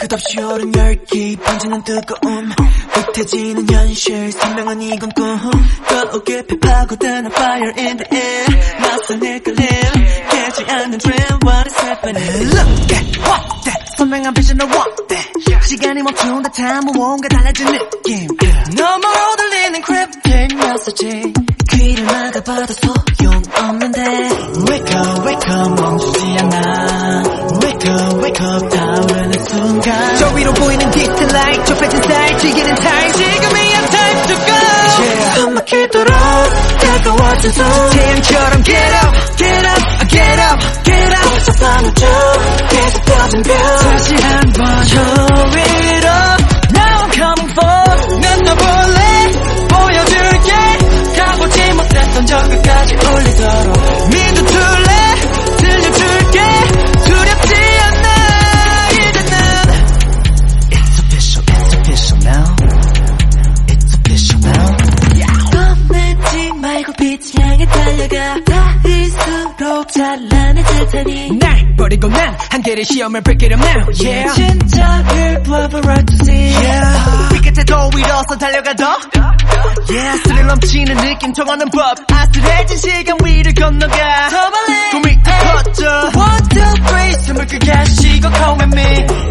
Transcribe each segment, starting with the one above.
끝없이 오른 열기 번지는 뜨거움 듯해지는 현실 선명한 이건 꿈 떠오게 파고드는 fire in the air 낯선 헷갈림 깨지 않는 dream what is happening Look at what that 선명한 vision of what that 시간이 멈춘 듯한 무언가 달라진 느낌 너머로 들리는 cryptic message 귀를 막아봐도 소용 사이 튀기는 타임 지금이야 time to go. Yeah. 숨 막히도록 다가워진 손 태양처럼 get up Get up get up get up. 벌써 밤을 쭉 계속 떠진 별. 다시 한번 저 위로. Now I'm coming for 난 너 볼래? 보여줄게. 가보지 못했던 저 끝까지 달려가 닿을수록 찬란해질 테니 날 버리고 난 한계를 시험을 break it up now. Yeah. 진짜를 봐봐 right to see yeah. 위 끝에도 위로서 달려가도? Yeah. 스릴 넘치는 느낌 통하는 법 아슬해진 시간 위를 건너가. 더 빨리. 꿈이 커져 One, two, three 숨을 크게 쉬고 come with me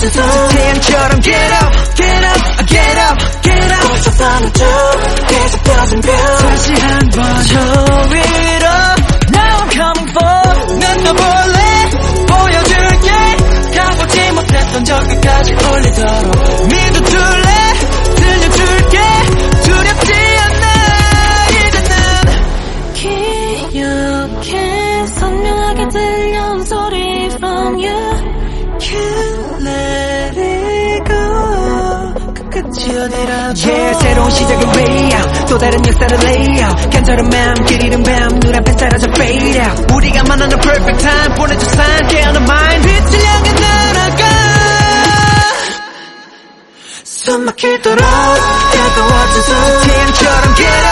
다가워진 손 태양처럼 get up Get up, get up, get up 벌써 밤을 쭉 계속 떠진 별 Yeah 새로운 시작의 way out. 또 다른 역사를 lay out. 간절한 마음 길 잃은 밤 눈앞에 사라져 fade out. 우리가 만나는 perfect time 보내줘 sign 깨어난 mind. 빛을 향해 날아가. 숨 막히도록 다가워진 손 태양처럼 get up